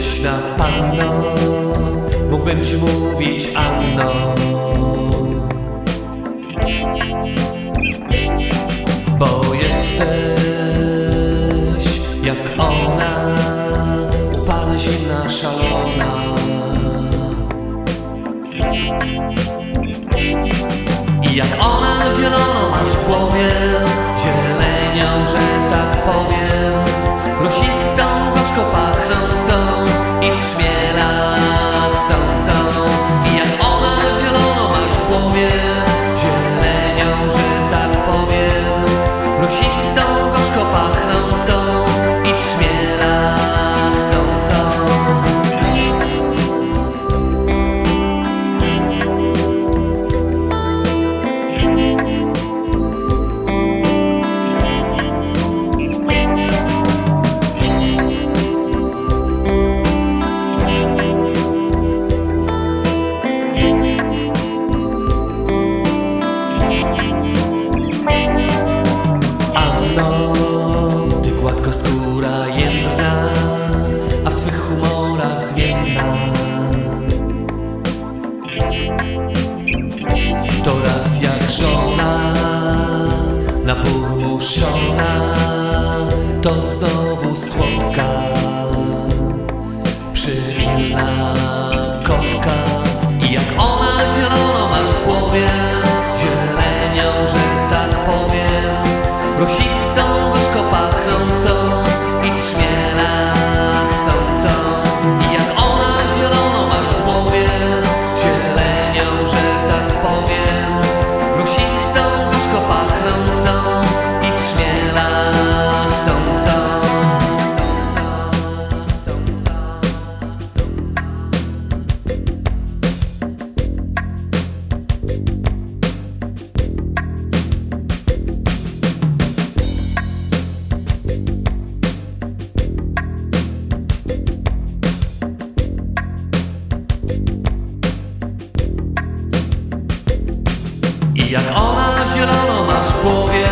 Pyszna panno, mógłbym ci mówić Anno. Bo jesteś jak ona Upala zimna, szalona. I jak ona zielono masz w głowie Zielenią, że tak powiem. Love. To raz jak żona, napurmuszona, to znowu słodka, przymilna kotka. I jak ona zielono masz w głowie, zielenią, że tak powiem, rosistą, jak ona zielono masz w głowie,